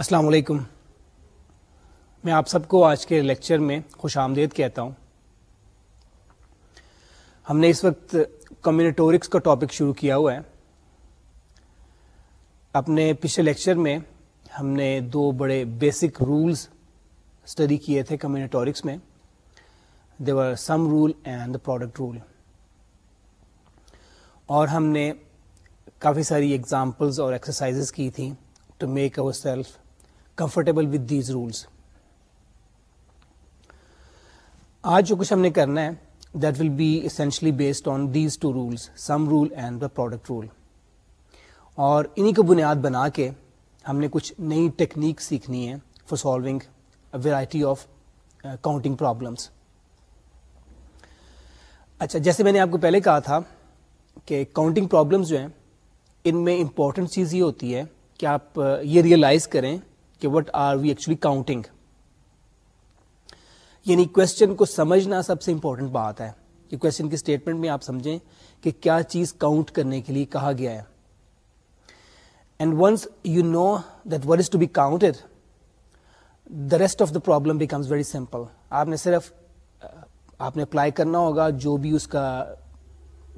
السلام علیکم۔ میں آپ سب کو آج کے لیکچر میں خوش آمدید کہتا ہوں۔ ہم نے اس وقت کمیونٹورکس کا ٹاپک شروع کیا ہوا ہے۔ اپنے پچھلے لیکچر میں ہم نے دو بڑے بیسک رولز اسٹڈی کیے تھے کمیونٹورکس میں۔ They're sum rule and the product rule اور ہم نے کافی ساری ایگزامپلز اور ایکسرسائز کی تھیں to make ourself comfortable with these rules آج جو کچھ ہم نے کرنا ہے that will be essentially based on these two rules sum rule and the product rule اور انہیں کو بنیاد بنا کے ہم نے کچھ نئی ٹیکنیک سیکھنی ہے for solving variety of counting problems اچھا جیسے میں نے آپ کو پہلے کہا تھا کہ کاؤنٹنگ پرابلمس جو ہیں، ان میں امپورٹنٹ چیز یہ ہوتی ہے کہ آپ uh, یہ ریئلائز کریں کہ what are we actually counting یعنی کوشچن کو سمجھنا سب سے امپورٹنٹ بات ہے کہ کوشچن کی اسٹیٹمنٹ میں آپ سمجھیں کہ کیا چیز کاؤنٹ کرنے کے لیے کہا گیا ہے. And once you know that what is to be counted the rest of the problem becomes very simple آپ نے صرف آپ نے اپلائی کرنا ہوگا جو بھی اس کا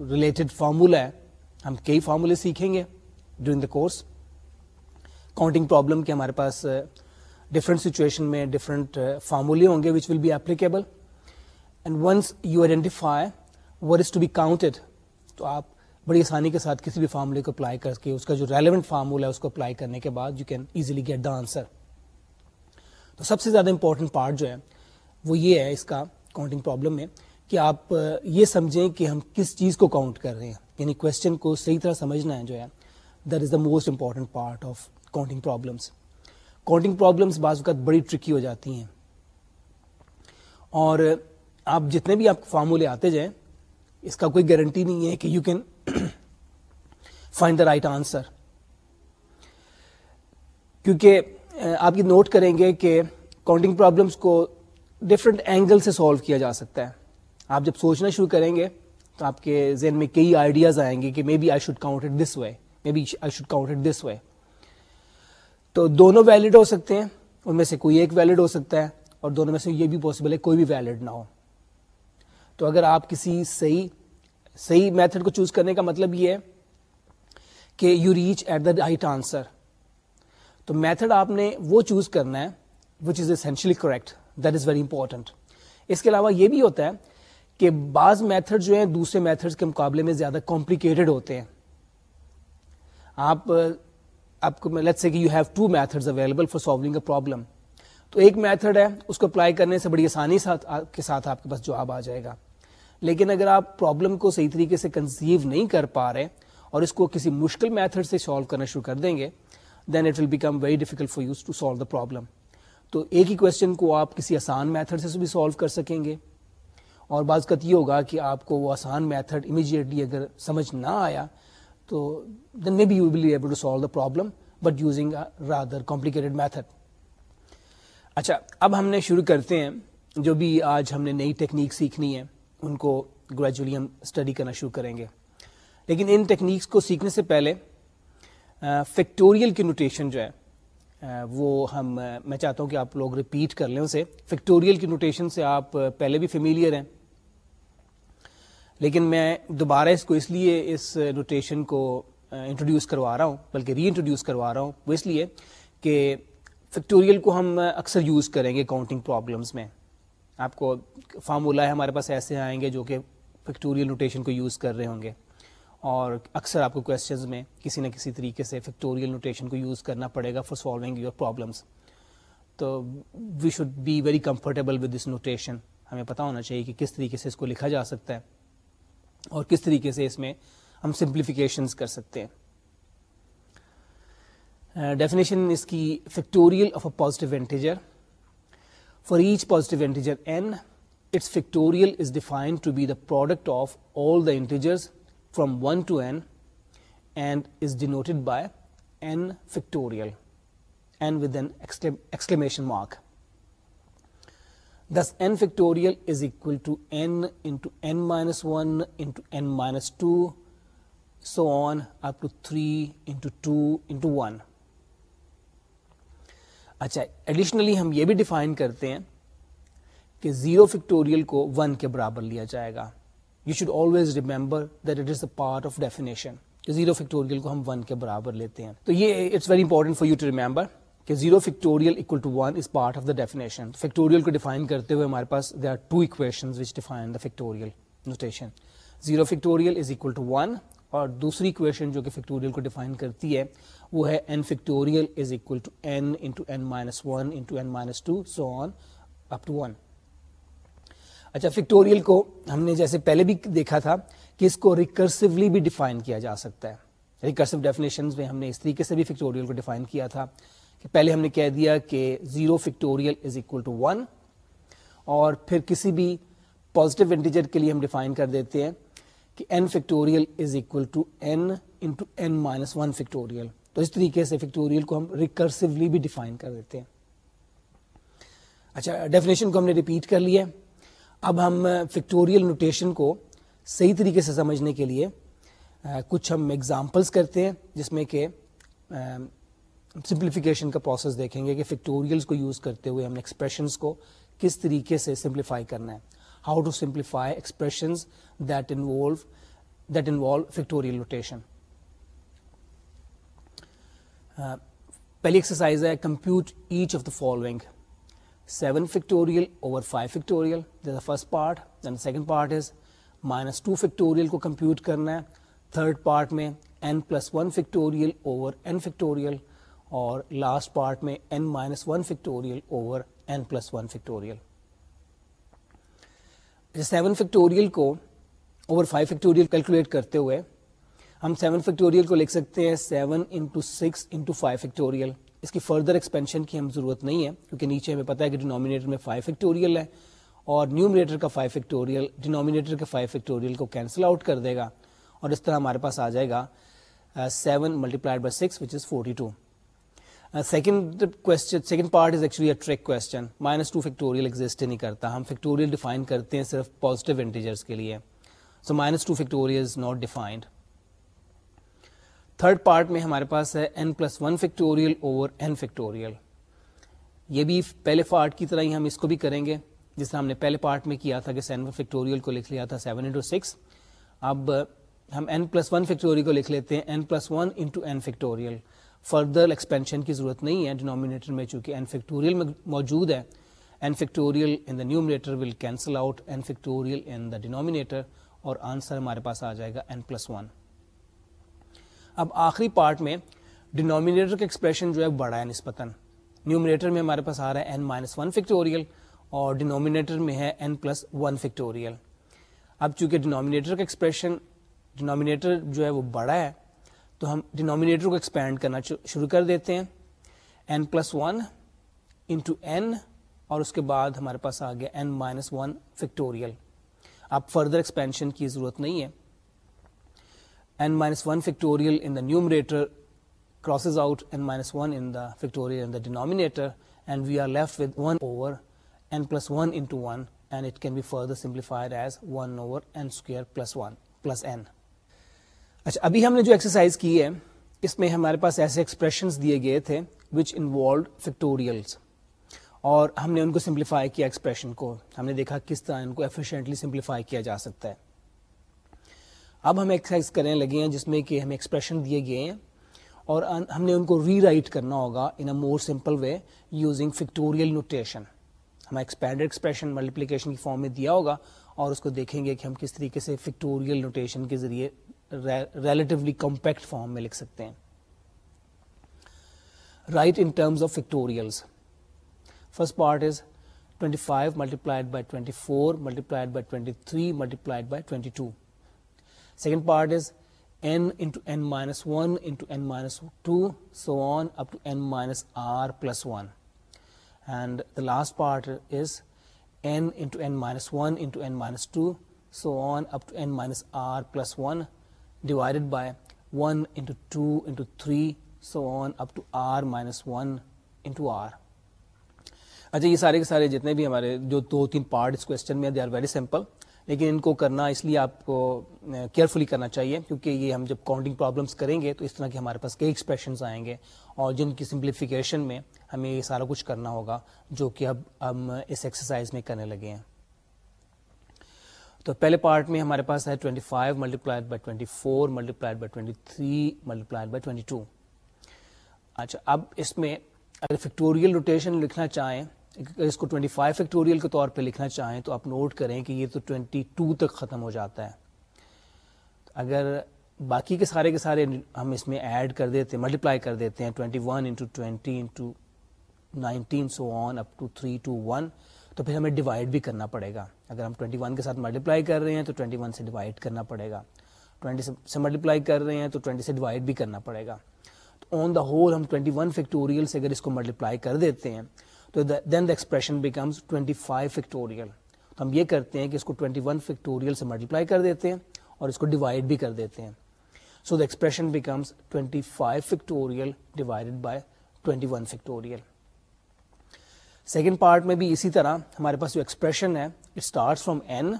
ریلیٹڈ فارمولا ہے. ہم کئی فارمولے سیکھیں گے during the course counting problem کے ہمارے پاس ڈفرنٹ سچویشن میں ڈفرنٹ فارمولے ہوں گے which will be applicable and once you identify what is to be counted تو آپ بڑی آسانی کے ساتھ کسی بھی فارمولے کو اپلائی کر کے اس کا جو ریلیونٹ فارمولا ہے اس کو اپلائی کرنے کے بعد you can easily get the answer تو سب سے زیادہ امپورٹنٹ پارٹ جو ہے وہ یہ ہے اس کا کاؤنٹنگ پرابلم میں کہ آپ یہ سمجھیں کہ ہم کس چیز کو کاؤنٹ کر رہے ہیں. یعنی کوشچن کو صحیح طرح سمجھنا ہے جو ہے that is the most important part of counting problems counting problems بعض اوقات بڑی ٹرکی ہو جاتی ہیں۔ اور آپ جتنے بھی آپ فارمولے آتے جائیں، اس کا کوئی گارنٹی نہیں ہے کہ you can find the right answer کیونکہ آپ یہ نوٹ کریں گے کہ کاؤنٹنگ پرابلمس کو ڈفرنٹ اینگل سے سالو کیا جا سکتا ہے۔ آپ جب سوچنا شروع کریں گے، تو آپ کے ذہن میں کئی آئیڈیاز آئیں گے کہ maybe I should count it this way maybe I should count it this way تو دونوں ویلڈ ہو سکتے ہیں، ان میں سے کوئی ایک ویلڈ ہو سکتا ہے اور دونوں میں سے یہ بھی پاسبل ہے کوئی بھی ویلڈ نہ ہو۔ تو اگر آپ کسی صحیح صحیح میتھڈ کو چوز کرنے کا مطلب یہ ہے کہ you reach at the right answer تو میتھڈ آپ نے وہ چوز کرنا ہے which is essentially correct that is very important اس کے علاوہ یہ بھی ہوتا ہے کہ بعض میتھڈ جو ہیں دوسرے میتھڈ کے مقابلے میں زیادہ کمپلیکیٹڈ ہوتے ہیں۔ آپ آپ کو لیٹ سے کہ you have two method available for solving a problem تو ایک میتھڈ ہے، اس کو اپلائی کرنے سے بڑی آسانی کے ساتھ آپ کے پاس جواب آ جائے گا۔ لیکن اگر آپ پرابلم کو صحیح طریقے سے کنسیو نہیں کر پا رہے اور اس کو کسی مشکل میتھڈ سے سالو کرنا شروع کر دیں گے then it will become very difficult for us to solve the problem تو ایک ہی کوشچن کو آپ کسی آسان میتھڈ سے بھی سالو کر سکیں گے۔ اور بعض قط یہ ہوگا کہ آپ کو وہ آسان میتھڈ امیجیٹلی اگر سمجھ نہ آیا تو then maybe you be able to solve the problem but using rather complicated method اچھا اب ہم نے شروع کرتے ہیں، جو بھی آج ہم نے نئی ٹیکنیک سیکھنی ہے ان کو گریجولی ہم اسٹڈی کرنا شروع کریں گے۔ لیکن ان ٹیکنیکس کو سیکھنے سے پہلے فیکٹوریل کی نوٹیشن جو ہے وہ ہم میں چاہتا ہوں کہ آپ لوگ ریپیٹ کر لیں اسے۔ فیکٹوریل کی نوٹیشن سے آپ پہلے بھی فیملیئر ہیں۔ لیکن میں دوبارہ اس کو اس لیے اس نوٹیشن کو انٹروڈیوس کروا رہا ہوں، بلکہ ری انٹروڈیوس کروا رہا ہوں، وہ اس لیے کہ فیکٹوریل کو ہم اکثر یوز کریں گے کاؤنٹنگ پرابلمس میں۔ آپ کو فارمولا ہے ہمارے پاس ایسے آئیں گے جو کہ فیکٹوریل نوٹیشن کو یوز کر رہے ہوں گے۔ اور اکثر آپ کو کوشچنز میں کسی نہ کسی طریقے سے فیکٹوریل نوٹیشن کو یوز کرنا پڑے گا فار سالونگ یور پرابلمس تو we should be very comfortable with this notation ہمیں پتا ہونا چاہیے کہ کس طریقے سے اس کو لکھا جا سکتا ہے۔ اور کس طریقے سے اس میں ہم سمپلیفیکیشن کر سکتے ہیں؟ ڈیفینیشن اس کی factorial of a positive integer for each positive integer n its factorial is defined to be the product of all the integers from one to n and is denoted by n factorial n with n exclamation mark this n factorial is equal to n into n minus one into n minus two so on up to 3 into 2 into 1. اچھا additionally ہم یہ بھی define کرتے ہیں کہ zero factorial کو one کے برابر لیا جائے گا you should always remember that it is a part of definition zero factorial کو ہم ون کے برابر لیتے ہیں تو یہ it's very important for you to remember کہ zero factorial equal to one is part of the definition factorial کو ڈیفائن کرتے ہوئے ہمارے پاس they are two equation which define the factorial notation zero factorial is equal to one اور دوسری equation جو کہ factorial کو ڈیفائن کرتی ہے وہ ہے n factorial is equal to n into n minus one into n minus two so on up to one اچھا فیکٹوریل کو ہم نے جیسے پہلے بھی دیکھا تھا کہ اس کو ریکرسولی بھی ڈیفائن کیا جا سکتا ہے۔ ریکرسو ڈیفینیشن میں ہم نے اس طریقے سے بھی فیکٹوریل کو ڈیفائن کیا تھا۔ کہ پہلے ہم نے کہہ دیا کہ zero factorial is equal to one اور پھر کسی بھی پازیٹیو انٹیجر کے لیے ہم ڈیفائن کر دیتے ہیں کہ n factorial is equal to n into n minus one factorial. تو اس طریقے سے فیکٹوریل کو ہم ریکرسولی بھی ڈیفائن کر دیتے ہیں۔ اچھا ڈیفینیشن کو ہم نے ریپیٹ کر لیا اب ہم فیکٹوریل نوٹیشن کو صحیح طریقے سے سمجھنے کے لیے کچھ ہم ایگزامپلس کرتے ہیں، جس میں کہ سمپلیفیکیشن کا پروسیس دیکھیں گے کہ فیکٹوریلس کو یوز کرتے ہوئے ہم نے ایکسپریشنس کو کس طریقے سے سمپلیفائی کرنا ہے۔ How to simplify expressions that involve that involve factorial notation پہلی ایکسرسائز ہے compute each of the following seven factorial over five factorial the first part then second part is minus two factorial کو compute کرنا ہے۔ Third part میں n plus one factorial over n factorial اور last part میں n minus one factorial over n plus one factorial seven factorial کو over five factorial calculate کرتے ہوئے ہم سیون فیکٹوریل کو لکھ سکتے ہیں seven into six into five factorial اس کی فردر ایکسپینشن کی ہم ضرورت نہیں ہے کیونکہ نیچے ہمیں پتا ہے کہ ڈینومینیٹر میں فائیو فیکٹوریل ہے اور نیومینیٹر کا فائیو فیکٹوریل ڈینومینیٹر کے فائیو فیکٹوریل کو کینسل آؤٹ کر دے گا اور اس طرح ہمارے پاس آ جائے گا seven multiplied by six which is forty two second second part is actually trick question minus two factorial exist نہیں کرتا ہم فیکٹوریل ڈیفائن کرتے ہیں صرف پازیٹیو انٹیجرس کے لیے so minus two factorial is not defined third part میں ہمارے پاس ہے n plus one factorial over n factorial یہ بھی پہلے پارٹ کی طرح ہی ہم اس کو بھی کریں گے جس طرح ہم نے پہلے پارٹ میں کیا تھا کہ سین فیکٹوریل کو لکھ لیا تھا سیون انٹو سکس اب ہم این پلس ون فیکٹوریل کو لکھ لیتے ہیں n plus one into n factorial further expansion کی ضرورت نہیں ہے. ڈینومینیٹر میں چونکہ این فیکٹوریل میں موجود ہے. N factorial in the numerator will cancel out n factorial in the denominator اور آنسر ہمارے پاس آ جائے گا این پلس ون اب آخری پارٹ میں ڈینومینیٹر کا ایکسپریشن جو ہے بڑا ہے نسبتاً. نیومینیٹر میں ہمارے پاس آ رہا ہے این مائنس ون فیکٹوریل اور ڈینومینیٹر میں ہے این پلس ون فیکٹوریل اب چونکہ ڈینومینیٹر کا ایکسپریشن ڈینومینیٹر جو ہے وہ بڑا ہے تو ہم ڈینومینیٹر کو ایکسپینڈ کرنا شروع کر دیتے ہیں۔ N plus one into n اور اس کے بعد ہمارے پاس آ گیا این مائنس ون فیکٹوریل آپ فردر ایکسپینشن کی ضرورت نہیں ہے۔ N minus one factorial in the numerator crosses out n minus one in the factorial in the denominator and we are left with one over n plus one into one and it can be further simplified as one over n square plus one plus n اچھا ابھی ہم نے جو exercise کی ہے، اس میں ہمارے پاس ایسے ایکسپریشن دیے گئے تھے وچ انوالوڈ فیکٹوریلس اور ہم نے ان کو سمپلیفائی کیا ایکسپریشن کو۔ ہم نے دیکھا کس طرح ان کو ایفیشینٹلی سمپلیفائی کیا جا سکتا ہے۔ اب ہم ایکسرسائز کرنے لگے ہیں جس میں کہ ہمیں ایکسپریشن دیے گئے ہیں۔ اور ہم نے ان کو ری رائٹ کرنا ہوگا in a more simple way using factorial notation ہمیں ایکسپینڈ ایکسپریشن ملٹیپلیکیشن کی فارم میں دیا ہوگا اور اس کو دیکھیں گے کہ ہم کس طریقے سے فیکٹوریل نوٹیشن کے ذریعے ریلیٹولی کمپیکٹ فارم میں لکھ سکتے ہیں۔ Write in terms of factorials first part is 25 five multiplied by twenty four multiplied by twenty three multiplied by twenty n into n minus 1 into n minus 2 so on up to n minus r plus 1 and the last part is n into n minus 1 into n minus 2 so on up to n minus r plus 1 divided by one into two into three so on up to r minus one into r اچھا یہ سارے کے سارے جتنے بھی ہمارے جو دو تین پارٹ اس کوشچن میں دے آر ویری سمپل لیکن ان کو کرنا اس لیے آپ کو کیئرفلی کرنا چاہیے، کیونکہ یہ ہم جب کاؤنٹنگ پرابلمس کریں گے تو اس طرح کے ہمارے پاس کئی ایکسپریشنس آئیں گے، اور جن کی سمپلیفیکیشن میں ہمیں یہ سارا کچھ کرنا ہوگا، جو کہ اب ہم اس ایکسرسائز میں کرنے لگے ہیں۔ تو پہلے پارٹ میں ہمارے پاس ہے 25 five multiplied by twenty four multiplied by twenty three multiplied by twenty two اچھا اب اس میں اگر فیکٹوریل روٹیشن لکھنا چاہیں اس کو 25 فائیو فیکٹوریل کے طور پہ لکھنا چاہیں تو آپ نوٹ کریں کہ یہ تو 22 تک ختم ہو جاتا ہے۔ اگر باقی کے سارے کے سارے ہم اس میں ایڈ کر دیتے ہیں ملٹیپلائی کر دیتے ہیں 21 one into twenty into nineteen so on up to three two one تو پھر ہمیں ڈیوائڈ بھی کرنا پڑے گا۔ اگر ہم 21 کے ساتھ ملٹیپلائی کر رہے ہیں تو 21 سے ڈیوائڈ کرنا پڑے گا۔ 20 سے ملٹیپلائی کر رہے ہیں تو 20 سے ڈیوائڈ بھی کرنا پڑے گا۔ تو آن دا ہول ہم 21 فیکٹوریل سے اگر اس کو ملٹیپلائی کر دیتے ہیں تو then the expression becomes 25 factorial تو ہم یہ کرتے ہیں کہ اس کو 21 فیکٹوریل سے ملٹیپلائی کر دیتے ہیں اور اس کو ڈیوائڈ بھی کر دیتے ہیں۔ So the expression becomes 25 factorial divided by 21 factorial second part میں بھی اسی طرح ہمارے پاس جو ایکسپریشن ہے it from n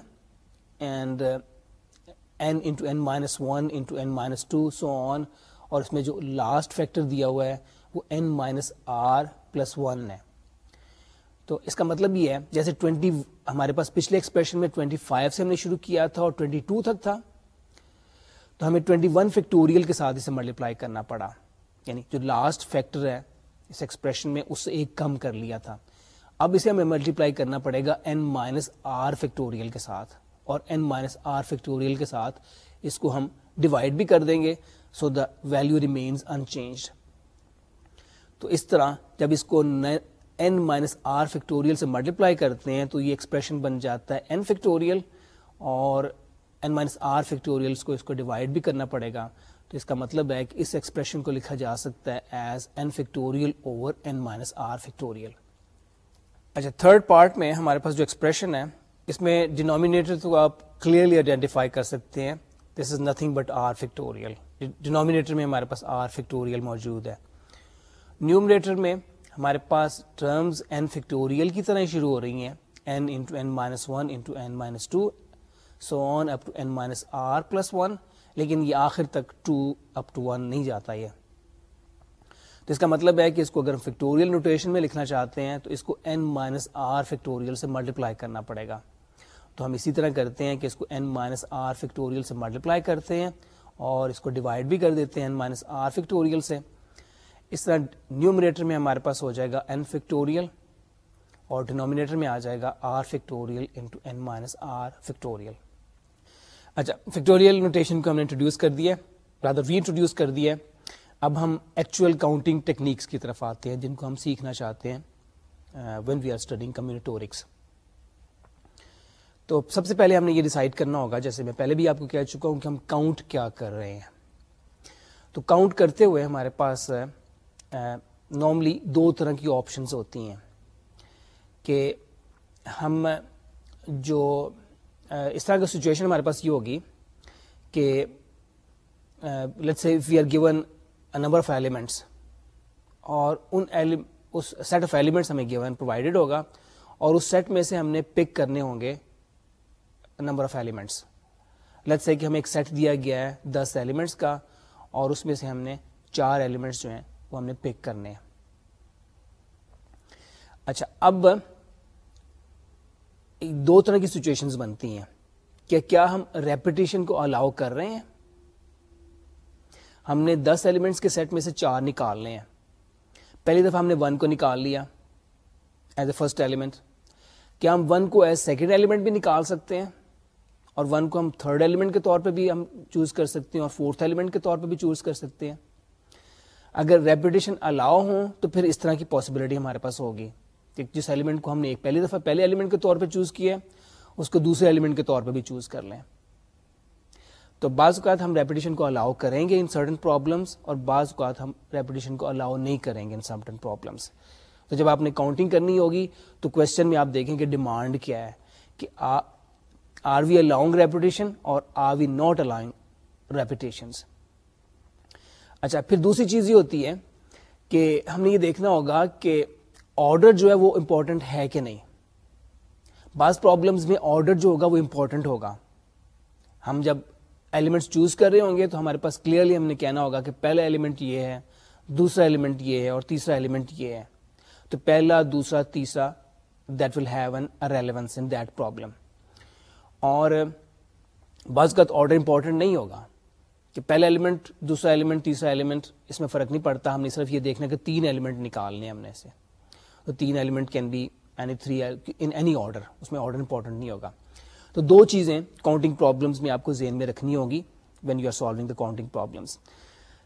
and n into n minus one into n minus two so on اور اس میں جو لاسٹ فیکٹر دیا ہوا ہے، وہ n minus r plus one ہے. تو اس کا مطلب یہ ہے، جیسے 20 ہمارے پاس پچھلے ایکسپریشن میں 25 سے ہم نے شروع کیا تھا اور 22 تک تھا، تو ہمیں 21 فیکٹوریل کے ساتھ اسے ملٹیپلائی کرنا پڑا. یعنی جو لاسٹ فیکٹر ہے، اس ایکسپریشن میں اس سے ایک کم کر لیا تھا. اب اسے ہمیں ملٹیپلائی کرنا پڑے گا این مائنس آر فیکٹوریل کے ساتھ اور این مائنس آر فیکٹوریل کے ساتھ اس کو ہم ڈیوائڈ بھی کر دیں گے so the value remains unchanged تو اس طرح جب اس کو این مائنس آر فیکٹوریل سے ملٹیپلائی کرتے ہیں تو یہ ایکسپریشن بن جاتا ہے این فیکٹوریل اور این مائنس آر فیکٹوریل کو اس کو ڈیوائڈ بھی کرنا پڑے گا. تو اس کا مطلب ہے کہ اس ایکسپریشن کو لکھا جا سکتا ہے as n factorial over n minus r factorial اچھا تھرڈ پارٹ میں ہمارے پاس جو ایکسپریشن ہے، اس میں ڈینومینیٹر تو آپ کلیئرلی آئیڈینٹیفائی کر سکتے ہیں۔ This is nothing but r factorial denominator میں ہمارے پاس آر فیکٹوریل موجود ہے۔ نیومریٹر میں ہمارے پاس ٹرمز این فیکٹوریل کی طرح شروع ہو رہی ہیں۔ N into n minus one into n minus two so on up to n minus r plus one لیکن یہ آخر تک ٹو اپ ٹو ون نہیں جاتا یہ۔ تو اس کا مطلب ہے کہ اس کو اگر فیکٹوریل نوٹیشن میں لکھنا چاہتے ہیں تو اس کو این مائنس آر فیکٹوریل سے ملٹیپلائی کرنا پڑے گا۔ تو ہم اسی طرح کرتے ہیں کہ اس کو این مائنس آر فیکٹوریل سے ملٹیپلائی کرتے ہیں اور اس کو ڈیوائڈ بھی کر دیتے ہیں این مائنس آر فیکٹوریل سے۔ اس طرح نیومریٹر میں ہمارے پاس ہو جائے گا این فیکٹوریل اور ڈینومینیٹر میں آ جائے گا r factorial into n minus r factorial. اچھا فیکٹوریل نوٹیشن کو ہم نے انٹروڈیوس کر دیا ری انٹروڈیوس کر دیا اب ہم ایکچوئل کاؤنٹنگ ٹیکنیکس کی طرف آتے ہیں، جن کو ہم سیکھنا چاہتے ہیں when we are studying combinatorics تو سب سے پہلے ہم نے یہ ڈیسائڈ کرنا ہوگا، جیسے میں پہلے بھی آپ کو کہہ چکا ہوں کہ ہم کاؤنٹ کیا کر رہے ہیں۔ تو کاؤنٹ کرتے ہوئے ہمارے پاس uh, uh, نارملی دو طرح کی آپشنس ہوتی ہیں کہ ہم uh, جو اس طرح کا سچویشن ہمارے پاس یہ ہوگی کہ let say we are given number of elements اور ان اس سیٹ آف ایلیمنٹس ہمیں گیون پرووائڈیڈ ہوگا اور اس سیٹ میں سے ہم نے پک کرنے ہوں گے نمبر آف ایلیمنٹس لیٹ سے کہ ہمیں ایک سیٹ دیا گیا ہے دس ایلیمنٹس کا اور اس میں سے ہم نے چار ایلیمنٹس جو ہیں وہ ہم نے پک کرنے ہیں. اچھا اب دو طرح کی سچویشن بنتی ہیں کہ کیا ہم ریپیٹیشن کو الاؤ کر رہے ہیں ہم نے دس ایلیمنٹس کے سیٹ میں سے چار نکالنے ہیں۔ پہلی دفعہ ہم نے ون کو نکال لیا ایز اے فرسٹ ایلیمنٹ کیا ہم ون کو ایز سیکنڈ ایلیمنٹ بھی نکال سکتے ہیں؟ اور ون کو ہم تھرڈ ایلیمنٹ کے طور پہ بھی ہم چوز کر سکتے ہیں اور فورتھ ایلیمنٹ کے طور پہ بھی چوز کر سکتے ہیں۔ اگر ریپوٹیشن الاؤ ہوں تو پھر اس طرح کی پاسبلٹی ہمارے پاس ہوگی۔ کہ جس ایلیمنٹ کو ہم نے ایک پہلی دفعہ پہلے ایلیمنٹ کے طور پہ چوز کیا اس کو دوسرے ایلیمنٹ کے طور پہ بھی چوز کر لیں۔ تو بعض اوقات ہم ریپوٹیشن کو الاؤ کریں گے ان سرٹن پرابلمس اور بعض اوقات ہم ریپوٹیشن کو الاؤ نہیں کریں گے ان سرٹن پرابلمس تو جب آپ نے کاؤنٹنگ کرنی ہوگی تو کوشچن میں آپ دیکھیں کہ ڈیمانڈ کیا ہے کہ آر وی الاؤنگ ریپوٹیشن اور are we not allowing repetitions اچھا پھر دوسری چیز یہ ہوتی ہے کہ ہم نے یہ دیکھنا ہوگا کہ آرڈر جو ہے وہ امپورٹنٹ ہے کہ نہیں. بعض پرابلمس میں آرڈر جو ہوگا وہ امپورٹنٹ ہوگا. ہم جب ایلیمنٹس چوز کر رہے ہوں گے تو ہمارے پاس کلیئرلی ہم نے کہنا ہوگا کہ پہلا ایلیمنٹ یہ ہے، دوسرا ایلیمنٹ یہ ہے اور تیسرا ایلیمنٹ یہ ہے۔ تو پہلا، دوسرا، تیسرا that will have an relevance in that problem اور بعض کا آرڈر امپورٹنٹ نہیں ہوگا کہ پہلا ایلیمنٹ دوسرا ایلیمنٹ تیسرا ایلیمنٹ اس میں فرق نہیں پڑتا۔ ہم نے صرف یہ دیکھنا کہ تین ایلیمنٹ نکالنے ہم نے سے تو تین element can be any three in any order اس میں آرڈر امپورٹنٹ نہیں ہوگا۔ تو دو چیزیں کاؤنٹنگ پرابلمس میں آپ کو ذہن میں رکھنی ہوگی when you are solving the counting problems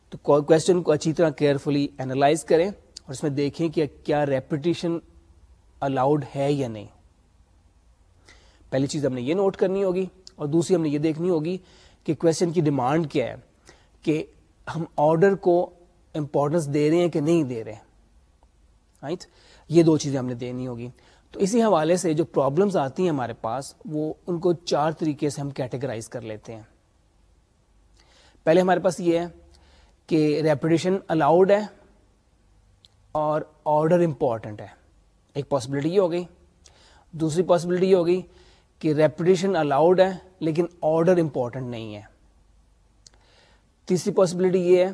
تو کوشچن کو اچھی طرح کیئرفلی اینالائز کریں اور اس میں دیکھیں کہ کیا ریپٹیشن الاؤڈ ہے یا نہیں. پہلی چیز ہم نے یہ نوٹ کرنی ہوگی اور دوسری ہم نے یہ دیکھنی ہوگی کہ کوشچن کی ڈیمانڈ کیا ہے کہ ہم آرڈر کو امپورٹنس دے رہے ہیں کہ نہیں دے رہے رائٹ یہ دو چیزیں ہم نے دینی ہوگی. تو اسی حوالے سے جو پرابلمس آتی ہیں ہمارے پاس، وہ ان کو چار طریقے سے ہم کیٹیگرائز کر لیتے ہیں۔ پہلے ہمارے پاس یہ ہے کہ ریپوٹیشن الاؤڈ ہے اور آرڈر امپورٹنٹ ہے۔ ایک پاسبلٹی یہ ہو گئی۔ دوسری پاسبلٹی یہ ہوگی کہ ریپوٹیشن الاؤڈ ہے لیکن آرڈر امپورٹنٹ نہیں ہے۔ تیسری پاسبلٹی یہ ہے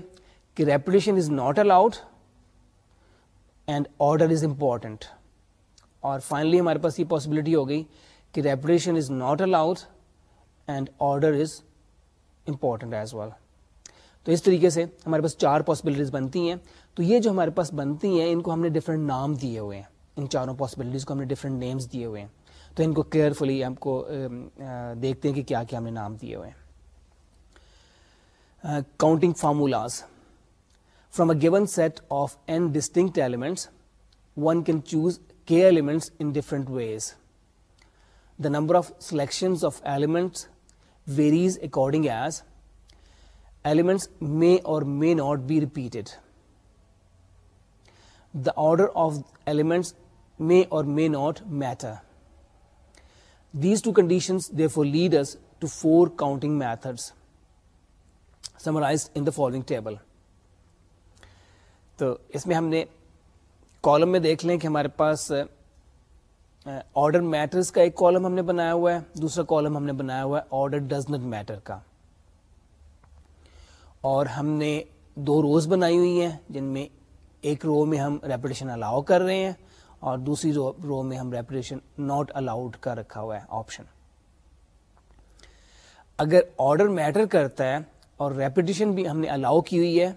کہ repetition is not allowed and order is important اور فائنلی ہمارے پاس یہ پاسبلٹی ہو گئی کہ repetition is not allowed and order is important as well تو اس طریقے سے ہمارے پاس چار پاسبلٹیز بنتی ہیں۔ تو یہ جو ہمارے پاس بنتی ہیں، ان کو ہم نے ڈفرنٹ نام دیے ہوئے ہیں۔ ان چاروں پاسبلٹیز کو ہم نے ڈفرنٹ نیمس دیے ہوئے ہیں۔ تو ان کو کیئرفلی ہم کو دیکھتے ہیں کہ کیا کیا ہم نے نام دیے ہوئے ہیں۔ Counting formulas from a given set of n distinct elements one can choose k elements in different ways the number of selection of elements varies according as elements may or may not be repeated the order of elements may or may not matter these two conditions they four leaders to four counting methods summarize in the following table تو اس میں ہم نے column میں دیکھ لیں کہ ہمارے پاس آرڈر میٹرز کا ایک کالم ہم نے بنایا ہوا ہے، دوسرا کالم ہم نے بنایا ہوا ہے، آرڈر ڈز نٹ میٹر کا۔ اور ہم نے دو روز بنائی ہوئی ہیں، جن میں ایک رو میں ہم ریپوٹیشن الاؤ کر رہے ہیں اور دوسری رو رو میں ہم ریپوٹیشن ناٹ الاؤڈ کا رکھا ہوا ہے آپشن اگر آرڈر میٹر کرتا ہے اور ریپوٹیشن بھی ہم نے الاؤ کی ہوئی ہے،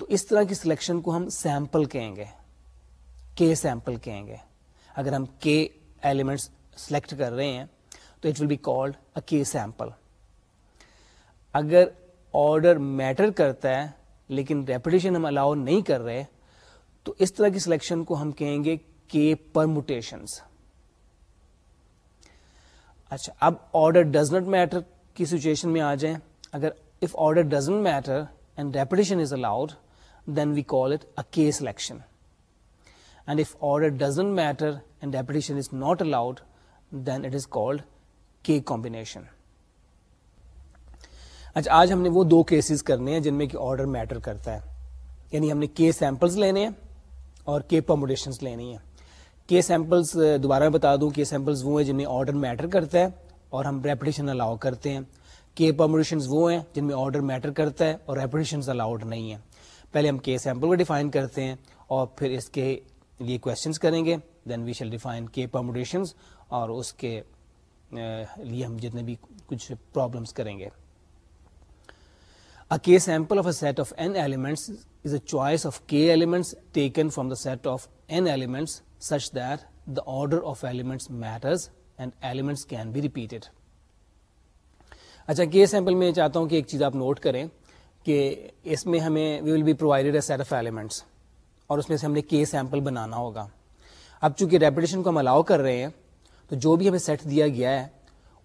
تو اس طرح کی سلیکشن کو ہم سیمپل کہیں گے۔ کے سیمپل کہیں گے۔ اگر ہم کے ایلیمنٹس سلیکٹ کر رہے ہیں، تو it will be called a k sample اگر آرڈر میٹر کرتا ہے، لیکن ریپوٹیشن ہم الاؤ نہیں کر رہے، تو اس طرح کی سلیکشن کو ہم کہیں گے کے پرموٹیشنس اچھا اب آرڈر ڈز ناٹ میٹر کی سچویشن میں آ جائیں۔ اگر if order doesn't matter and repetition is allowed then we call it a k selection and if order doesn't matter and repetition is not allowed then it is called k combination اچھا آج ہم نے وہ دو cases کرنے ہیں جن میں کہ آرڈر میٹر کرتا ہے۔ یعنی ہم نے کے سیمپلز لینے ہیں اور کے پرموڈیشنس لینی ہیں۔ کے سیمپلس دوبارہ میں بتا دوں کہ سیمپلس وہ ہیں جن میں آرڈر میٹر کرتا ہے اور ہم ریپوٹیشن الاؤ کرتے ہیں۔ کے پرموڈیشنز وہ ہیں جن میں آرڈر میٹر کرتا ہے اور ریپوٹیشن الاؤڈ نہیں ہے پہلے ہم کے سیمپل کو ڈیفائن کرتے ہیں اور پھر اس کے لیے کوشچنس کریں گے. Then we shall define k permutations اور اس کے لیے ہم جتنے بھی کچھ پرابلمس کریں گے. K sample of a set of n elements is a choice of k elements taken from the set of n elements such that the order of elements matters and elements can be repeated اچھا k sample میں چاہتا ہوں کہ ایک چیز آپ note کریں کہ اس میں ہمیں we will be provided a set of elements اور اس میں سے ہم نے کے سیمپل بنانا ہوگا۔ اب چونکہ ریپوٹیشن کو ہم الاؤ کر رہے ہیں، تو جو بھی ہمیں سیٹ دیا گیا ہے،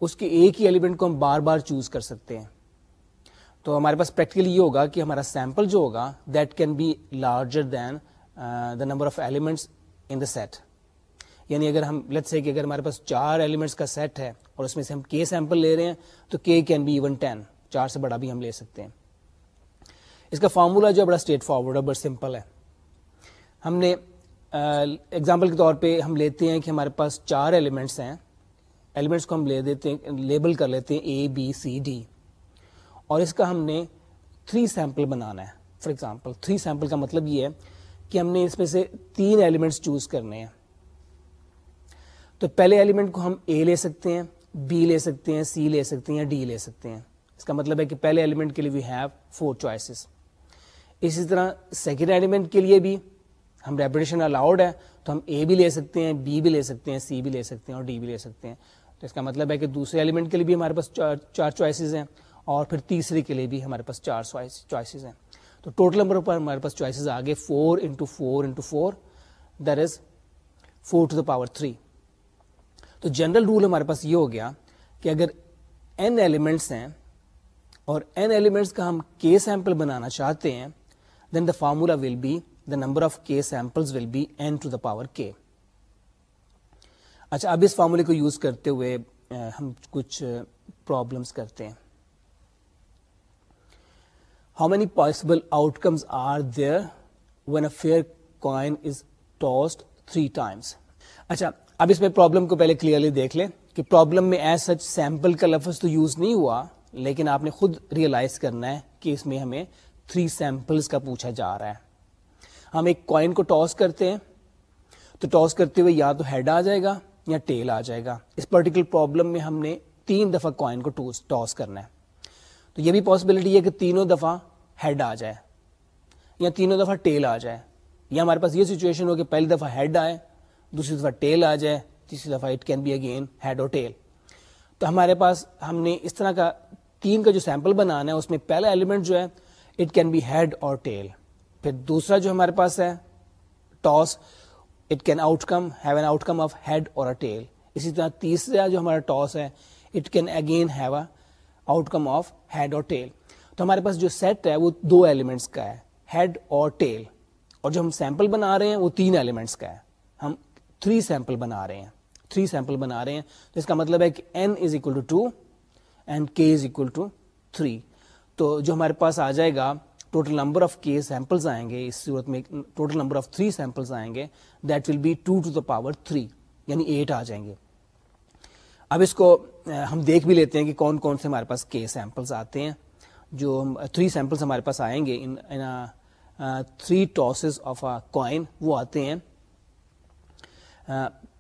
اس کے ایک ہی ایلیمنٹ کو ہم بار بار چوز کر سکتے ہیں۔ تو ہمارے پاس پریکٹیکلی یہ ہوگا کہ ہمارا سیمپل جو ہوگا that can be larger than the number of elements in the set یعنی اگر ہم لیٹ سے کہ اگر ہمارے پاس چار ایلیمنٹس کا سیٹ ہے اور اس میں سے ہم کے سیمپل لے رہے ہیں، تو k can be even ten چار سے بڑا بھی ہم لے سکتے ہیں۔ اس کا فارمولا جو بڑا اسٹریٹ فارورڈ ہے بڑا سمپل ہے۔ ہم نے ایگزامپل کے طور پہ ہم لیتے ہیں کہ ہمارے پاس چار ایلیمنٹس ہیں۔ ایلیمنٹس کو ہم لے دیتے ہیں لیبل کر لیتے ہیں اے بی سی ڈی اور اس کا ہم نے تھری سیمپل بنانا ہے۔ فار ایگزامپل تھری سیمپل کا مطلب یہ ہے کہ ہم نے اس میں سے تین ایلیمنٹس چوز کرنے ہیں۔ تو پہلے ایلیمنٹ کو ہم اے لے سکتے ہیں بی لے سکتے ہیں سی لے سکتے ہیں یا ڈی لے سکتے ہیں۔ اس کا مطلب ہے کہ پہلے ایلیمنٹ کے لیے وی ہیو فور چوائسیز اسی طرح سیکنڈ ایلیمنٹ کے لیے بھی ہم ریپوٹیشن الاؤڈ ہے تو ہم اے بھی لے سکتے ہیں بی بھی لے سکتے ہیں سی بھی لے سکتے ہیں اور ڈی بھی لے سکتے ہیں۔ تو اس کا مطلب ہے کہ دوسرے ایلیمنٹ کے لیے بھی ہمارے پاس چار چوائسیز ہیں اور پھر تیسرے کے لیے بھی ہمارے پاس چار چوائسیز ہیں۔ تو ٹوٹل نمبر پر ہمارے پاس چوائسیز آگے four into four into four there is four to the power three تو جنرل رول ہمارے پاس یہ ہو گیا کہ اگر این ایلیمنٹس ہیں اور این ایلیمنٹس کا ہم کے سیمپل بنانا چاہتے ہیں then the formula will be the number of k sample will be n to the power k اچھا اب اس فارمولے کو یوز کرتے ہوئے ہم کچھ پرابلمس کرتے ہیں۔ How many possible outcomes are there when a fair coin is tossed three times اچھا اب اس میں پرابلم کو پہلے کلیئرلی دیکھ لیں کہ پرابلم میں ایز سچ سیمپل کا لفظ تو یوز نہیں ہوا، لیکن آپ نے خود ریئلائز کرنا ہے کہ اس میں ہمیں تھری سیمپلس کا پوچھا جا رہا ہے۔ ہم ایک کوائن کو ٹاس کرتے ہیں، تو ٹاس کرتے ہوئے یا تو ہیڈ آ جائے گا یا ٹیل آ جائے گا۔ اس پرٹیکولر پرابلم میں ہم نے تین دفعہ کوائن کو ٹاس کرنا ہے۔ تو یہ بھی پاسبلٹی ہے کہ تینوں دفعہ ہیڈ آ جائے یا تینوں دفعہ ٹیل آ جائے۔ یا ہمارے پاس یہ سچویشن ہو کہ پہلی دفعہ ہیڈ آئے، دوسری دفعہ ٹیل آ جائے، تیسری دفعہ it can be again head or tail تو ہمارے پاس ہم نے اس طرح کا تین کا جو سیمپل بنانا ہے، اس میں پہلا ایلیمنٹ جو ہے it can be head or tail پھر دوسرا جو ہمارے پاس ہے، toss it can outcome have an outcome of head or tail اسی طرح تیسرا جو ہمارا ٹاس ہے it can again have a outcome of head or tail تو ہمارے پاس جو سیٹ ہے، وہ دو ایلیمنٹس کا ہے ہیڈ اور ٹیل اور جو ہم سیمپل بنا رہے ہیں، وہ تین ایلیمنٹس کا ہے۔ ہم تھری سیمپل بنا رہے ہیں۔ تھری سیمپل بنا رہے ہیں۔ تو اس کا مطلب ہے کہ n is equal to two and k is equal to three تو جو ہمارے پاس آ جائے گا total number of k samples آئیں گے، اس صورت میں total number of three samples آئیں گے that will be two to the power three یعنی ایٹ آ جائیں گے۔ اب اس کو ہم دیکھ بھی لیتے ہیں کہ کون کون سے ہمارے پاس کے سیمپلس آتے ہیں۔ جو ہم تھری سیمپلس ہمارے پاس آئیں گے، in three tosses of a coin وہ آتے ہیں۔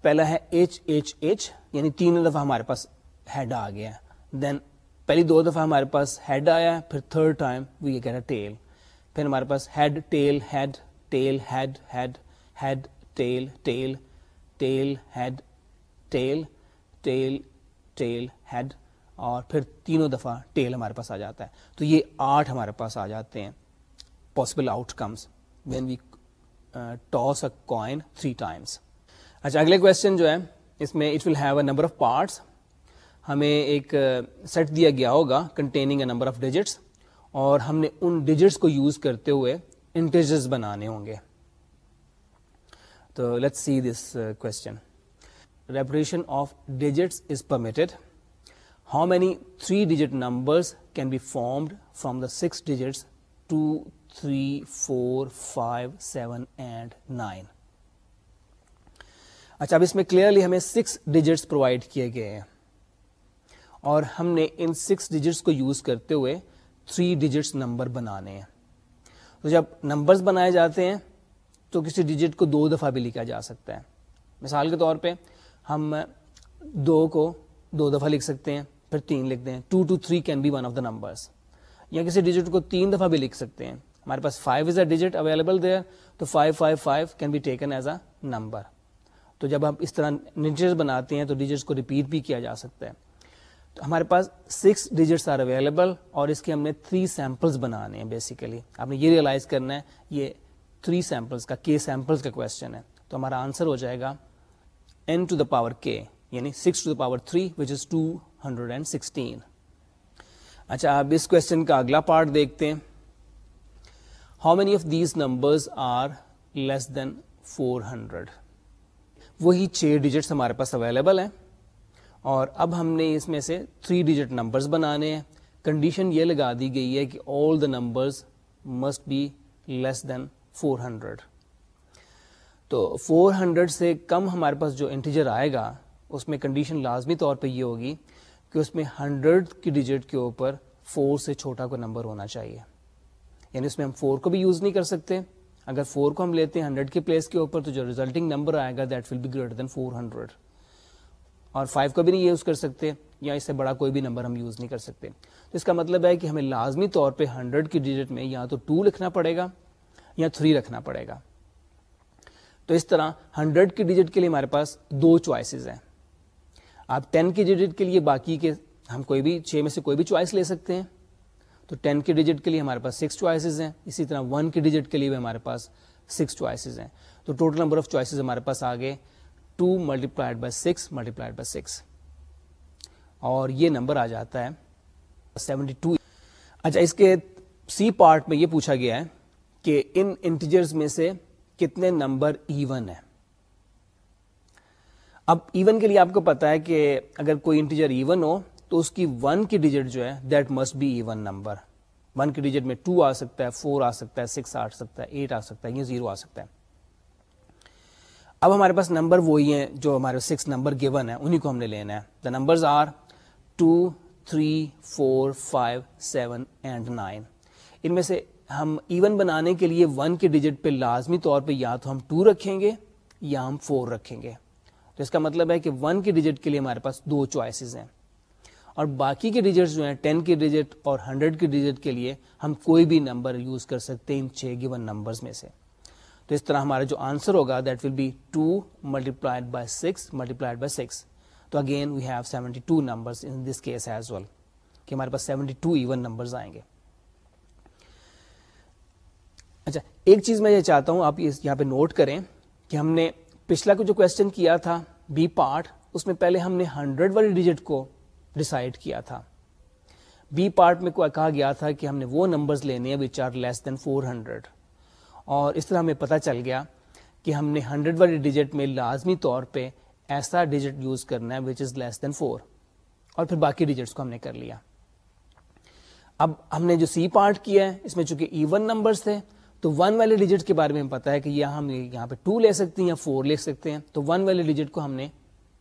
پہلا ہے ایچ ایچ ایچ یعنی تین دفعہ ہمارے پاس ہیڈ آ گیا۔ دین پہلی دو دفعہ ہمارے پاس ہیڈ آیا، پھر third time we get a tail پھر ہمارے پاس head tail head tail head head head tail tail tail head tail tail tail head اور پھر تینوں دفعہ ٹیل ہمارے پاس آ جاتا ہے۔ تو یہ آٹھ ہمارے پاس آ جاتے ہیں۔ Possible outcomes when we toss a coin three times اچھا اگلے کوشچن جو ہے، اس میں it will have a number of parts ہمیں ایک سیٹ دیا گیا ہوگا containing a number of digits اور ہم نے ان ڈیجٹس کو یوز کرتے ہوئے انٹیجرز بنانے ہوں گے۔ تو let see this question repetition of digits is permitted how many three digit numbers can be formed from the six digits two three four five seven and nine اچھا اب اس میں کلیئرلی ہمیں سکس ڈیجٹس پرووائڈ کیے گئے ہیں۔ اور ہم نے ان سکس ڈیجٹس کو یوز کرتے ہوئے تھری ڈیجٹس نمبر بنانے ہیں۔ تو جب نمبرز بنائے جاتے ہیں، تو کسی ڈیجٹ کو دو دفعہ بھی لکھا جا سکتا ہے۔ مثال کے طور پہ، ہم دو کو دو دفعہ لکھ سکتے ہیں، پھر تین لکھ دیں۔ Two two three can be one of the numbers یا کسی ڈیجٹ کو تین دفعہ بھی لکھ سکتے ہیں۔ ہمارے پاس five is a digit available there تو five five five can be taken as a number تو جب ہم اس طرح نیچرز بناتے ہیں، تو ڈیجٹس کو ریپیٹ بھی کیا جا سکتا ہے۔ ہمارے پاس سکس ڈیجٹس آر اویلیبل اور اس کے ہم نے تھری سیمپلس بنانے ہیں بیسیکلی آپ نے یہ ریئلائز کرنا ہے، یہ تھری سیمپلس کا کے سیمپلس کا کوشچن ہے. تو ہمارا آنسر ہو جائے گا n to the power k یعنی six to the power three which is two hundred and sixteen اچھا اب اس کوشچن کا اگلا پارٹ دیکھتے ہیں. How many of these numbers are less than four hundred وہی چھ ڈیجٹس ہمارے پاس اویلیبل ہیں. اور اب ہم نے اس میں سے تھری ڈیجٹ نمبرز بنانے ہیں۔ کنڈیشن یہ لگا دی گئی ہے کہ all the numbers must be less than four hundred تو فور ہنڈریڈ سے کم ہمارے پاس جو انٹیجر آئے گا، اس میں کنڈیشن لازمی طور پہ یہ ہوگی کہ اس میں ہنڈریڈ کی ڈیجٹ کے اوپر فور سے چھوٹا کوئی نمبر ہونا چاہیے۔ یعنی اس میں ہم فور کو بھی یوز نہیں کر سکتے۔ اگر فور کو ہم لیتے ہیں ہنڈریڈ کے پلیس کے اوپر، تو جو ریزلٹنگ نمبر آئے گا that will be greater than four hundred اور فائیو کو بھی نہیں یوز کر سکتے یا اس سے بڑا کوئی بھی نمبر ہم یوز نہیں کر سکتے۔ تو اس کا مطلب ہے کہ ہمیں لازمی طور پہ ہنڈریڈ کی ڈیجٹ میں یا تو ٹو لکھنا پڑے گا یا تھری رکھنا پڑے گا۔ تو اس طرح ہنڈریڈ کی ڈیجٹ کے لیے ہمارے پاس دو چوائسیز ہیں۔ آپ ٹین کی ڈیجٹ کے لیے باقی کے ہم کوئی بھی چھ میں سے کوئی بھی چوائس لے سکتے ہیں۔ تو ٹین کی ڈیجٹ کے لیے ہمارے پاس سکس چوائسیز ہیں۔ اسی طرح ون کی ڈیجٹ کے لیے بھی ہمارے پاس سکس چوائسیز ہیں۔ تو ٹوٹل نمبر آف چوائسیز ہمارے پاس آگے two multiplied by six multiplied by six اور یہ نمبر آ جاتا ہے سیونٹی ٹو۔ اچھا اس کے سی پارٹ میں یہ پوچھا گیا ہے کہ ان انٹیجرز میں سے کتنے نمبر ایون ہے اب ایون کے لیے آپ کو پتا ہے کہ اگر کوئی انٹیجر ایون ہو تو اس کی ون کی ڈیجٹ جو ہے that must be even number. One کی ڈیجٹ میں ٹو آ سکتا ہے، فور آ سکتا ہے، سکس آ سکتا ہے، ایٹ آ سکتا ہے، یہ زیرو آ سکتا ہے۔ اب ہمارے پاس نمبر وہی ہیں جو ہمارے سکس نمبر گیون ہے انہیں کو ہم نے لینا ہے the number are two three four five seven and nine ان میں سے ہم ایون بنانے کے لیے ون کے ڈیجٹ پہ لازمی طور پہ یا تو ہم ٹو رکھیں گے یا ہم فور رکھیں گے۔ تو اس کا مطلب ہے کہ ون کے ڈیجٹ کے لیے ہمارے پاس دو چوائسیز ہیں۔ اور باقی کے ڈیجٹ جو ہیں ٹین کے ڈیجٹ اور ہنڈریڈ کے ڈیجٹ کے لیے ہم کوئی بھی نمبر یوز کر سکتے ہیں ان چھ گیون نمبر میں سے۔ تو اس طرح ہمارا جو آنسر ہوگا that will be two multiplied by six multiplied by six تو again we have seventy two number in this case as well کہ ہمارے پاس سیونٹی ٹو ایون نمبر آئیں گے. اچھا ایک چیز میں یہ چاہتا ہوں، آپ یہاں پہ نوٹ کریں کہ ہم نے پچھلا کو جو کوشچن کیا تھا بی پارٹ اس میں پہلے ہم نے ہنڈریڈ والی ڈیجٹ کو ڈسائڈ کیا تھا. بی پارٹ میں کہا گیا تھا کہ ہم نے وہ نمبرز لینے ہیں which are less than four hundred اور اس طرح ہمیں پتہ چل گیا کہ ہم نے ہنڈریڈ والی ڈیجٹ میں لازمی طور پہ ایسا ڈیجٹ یوز کرنا ہے which is less than four اور پھر باقی ڈیجٹس کو ہم نے کر لیا۔ اب ہم نے جو سی پارٹ کیا ہے، اس میں چونکہ ایون نمبرس تھے، تو ون والے ڈیجٹ کے بارے میں پتا ہے کہ یہ ہم یہاں پہ ٹو لے سکتے ہیں یا فور لے سکتے ہیں، تو ون والے ڈیجٹ کو ہم نے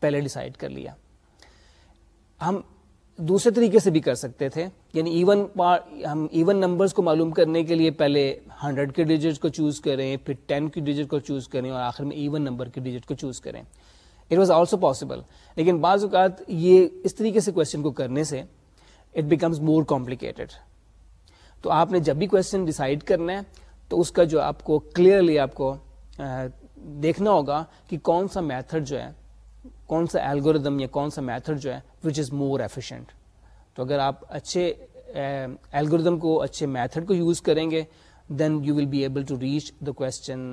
پہلے ڈیسائڈ کر لیا۔ ہم دوسرے طریقے سے بھی کر سکتے تھے۔ یعنی ایون ہم ایون نمبرز کو معلوم کرنے کے لیے پہلے ہنڈریڈ کے ڈیجٹ کو چوز کریں، پھر ٹین کی ڈیجٹ کو چوز کریں اور آخر میں ایون نمبر کے ڈیجٹ کو چوز کریں۔ اٹ واز آلسو پاسبل لیکن بعض اوقات یہ اس طریقے سے کوشچن کو کرنے سے اٹ بیکمز مور کمپلیکیٹڈ تو آپ نے جب بھی کوشچن ڈسائڈ کرنا ہے، تو اس کا جو آپ کو کلیئرلی آپ کو دیکھنا ہوگا کہ کون سا میتھڈ جو ہے کون سا ایلگوریدم یا کون سا میتھڈ جو ہے وچ از مور ایفیشینٹ تو اگر آپ اچھے ایلگوریدم کو اچھے میتھڈ کو یوز کریں گے then you will be able to reach the question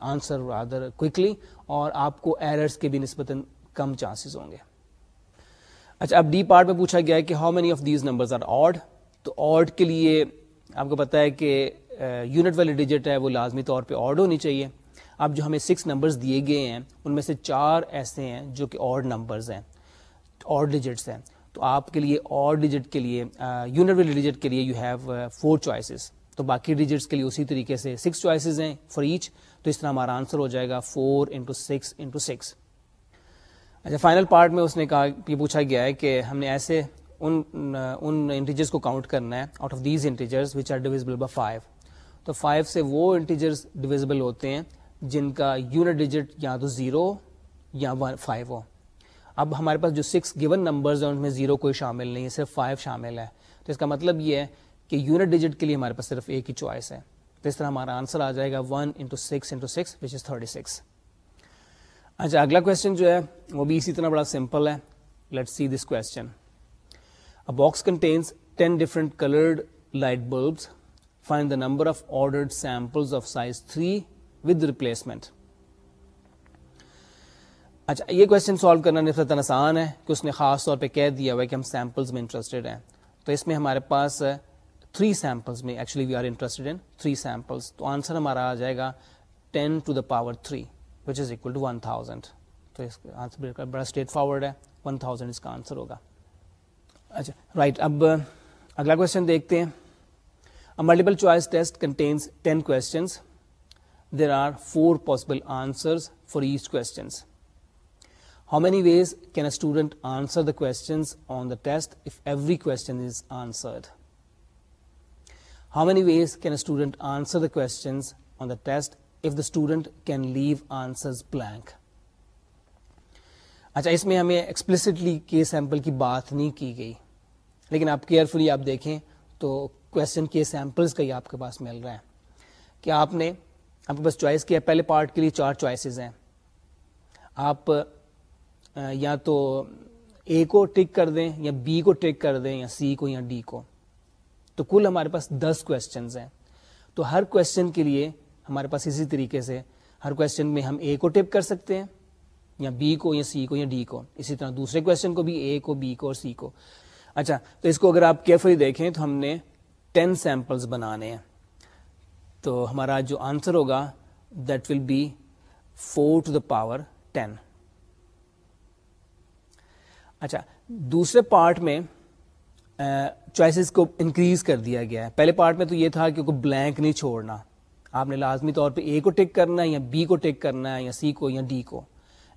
answer rather quickly اور آپ کو ایررس کے بھی نسبتاً کم چانسز ہوں گے۔ اچھا اب ڈی پارٹ میں پوچھا گیا ہے کہ how many of these numbers are odd تو آڈ کے لیے آپ کو پتا ہے کہ یونٹ والی ڈیجٹ ہے، وہ لازمی طور پہ آڈ ہونی چاہیے۔ اب جو ہمیں سکس نمبرز دیے گئے ہیں، ان میں سے چار ایسے ہیں جو کہ آڈ نمبرز ہیں آڈ ڈیجٹس ہیں۔ تو آپ کے لیے آڈ ڈیجٹ کے لیے یونیورل ڈیجٹ کے لیے یو ہیو فور چوائسیز تو باقی ڈیجٹس کے لیے اسی طریقے سے سکس چوائسیز ہیں فار ایچ تو اس طرح ہمارا آنسر ہو جائے گا four into six into six اچھا فائنل پارٹ میں اس نے کہا، یہ پوچھا گیا ہے کہ ہم نے ایسے ان ان انٹیجرس کو کاؤنٹ کرنا ہے out of these integers which are divisible by five تو فائیو سے وہ انٹیجرس ڈویزبل ہوتے ہیں جن کا یونٹ ڈیجٹ یا تو زیرو یا فائیو ہو۔ اب ہمارے پاس جو سکس گیون نمبرز ہیں، ان میں زیرو کوئی شامل نہیں ہے، صرف فائیو شامل ہے۔ تو اس کا مطلب یہ ہے کہ یونٹ ڈیجٹ کے لیے ہمارے پاس صرف ایک ہی چوائس ہے۔ تو اس طرح ہمارا آنسر آ جائے گا one into six into six which is thirty six اچھا اگلا کوشچن جو ہے، وہ بھی اسی طرح بڑا سمپل ہے۔ Let see this question box contains ten different coloured light bulbs find the number of ordered samples of size three with replacement اچھا یہ کوشچن سالو کرنا نسبتاً آسان ہے کہ اس نے خاص طور پہ کہہ دیا ہوا کہ ہم سیمپلز میں انٹرسٹڈ ہیں۔ تو اس میں ہمارے پاس تھری سیمپلز میں actually we are interested in three samples تو آنسر ہمارا آ جائے گا ten to the power three which is equal to one thousand تو اس کا آنسر بڑا اسٹریٹ فارورڈ ہے ون تھاؤزینڈ اس کا آنسر ہوگا۔ اچھا رائٹ right, اب اگلا کوشچن دیکھتے ہیں۔ Multiple choice test contains ten questions there are four possible answer for each questions How many ways can a student answer the questions on the test if every question is answered? How many ways can a student answer the questions on the test if the student can leave answers blank? اچھا اس میں ہمیں explicitly کے sample کی بات نہیں کی گئی لیکن آپ کیئرفلی آپ دیکھیں تو کوشچن کے سیمپلس کا ہی آپ کے پاس مل رہا ہے کہ آپ نے آپ کے پاس چوائس کیا پہلے پارٹ کے لیے چار چوائسیز ہیں۔ آپ یا تو اے کو ٹک کر دیں یا بی کو ٹک کر دیں یا سی کو یا ڈی کو۔ تو کل ہمارے پاس دس کوشچنز ہیں۔ تو ہر کوشچن کے لیے ہمارے پاس اسی طریقے سے ہر کوشچن میں ہم اے کو ٹپ کر سکتے ہیں یا بی کو یا سی کو یا ڈی کو۔ اسی طرح دوسرے کوشچن کو بھی اے کو بی کو اور سی کو۔ اچھا تو اس کو اگر آپ کیئرفلی دیکھیں تو ہم نے ٹین سیمپلس بنانے ہیں۔ تو ہمارا جو آنسر ہوگا that will be four to the power ten اچھا دوسرے پارٹ میں چوائسیز کو انکریز کر دیا گیا ہے۔ پہلے پارٹ میں تو یہ تھا کہ کوئی بلینک نہیں چھوڑنا۔ آپ نے لازمی طور پہ اے کو ٹک کرنا ہے یا بی کو ٹک کرنا ہے یا سی کو یا ڈی کو۔